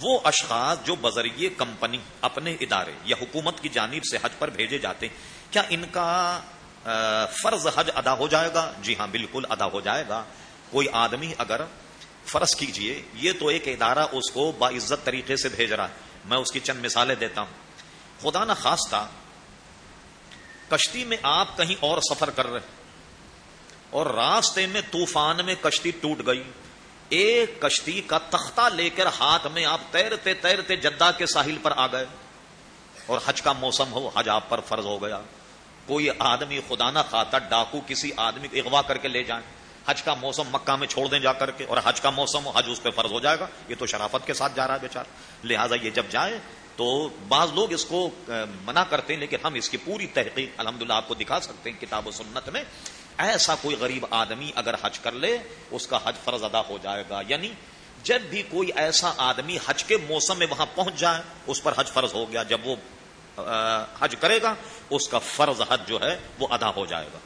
وہ اشخاص جو بذریعے کمپنی اپنے ادارے یا حکومت کی جانب سے حج پر بھیجے جاتے ہیں، کیا ان کا فرض حج ادا ہو جائے گا؟ جی ہاں بالکل ادا ہو جائے گا۔ کوئی آدمی اگر فرض کیجیے، یہ تو ایک ادارہ اس کو باعزت طریقے سے بھیج رہا ہے۔ میں اس کی چند مثالیں دیتا ہوں۔ خدا نہ خاص تھا کشتی میں آپ کہیں اور سفر کر رہے اور راستے میں طوفان میں کشتی ٹوٹ گئی ایک کشتی کا تختہ لے کر ہاتھ میں آپ تیرتے تیرتے جدہ کے ساحل پر آ گئے اور حج کا موسم ہو، حج آپ پر فرض ہو گیا۔ کوئی آدمی خدا نہ خاطر ڈاکو کسی آدمی کو اغوا کر کے لے جائیں۔ حج کا موسم مکہ میں چھوڑ دیں جا کر کے اور حج کا موسم ہو، حج اس پہ فرض ہو جائے گا۔ یہ تو شرافت کے ساتھ جا رہا ہے بیچار لہٰذا یہ جب جائے تو بعض لوگ اس کو منع کرتے ہیں، لیکن ہم اس کی پوری تحقیق الحمد آپ کو دکھا سکتے ہیں کتاب و سنت میں۔ ایسا کوئی غریب آدمی اگر حج کر لے، اس کا حج فرض ادا ہو جائے گا۔ یعنی جب بھی کوئی ایسا آدمی حج کے موسم میں وہاں پہنچ جائے، اس پر حج فرض ہو گیا۔ جب وہ حج کرے گا، اس کا فرض حج جو ہے وہ ادا ہو جائے گا۔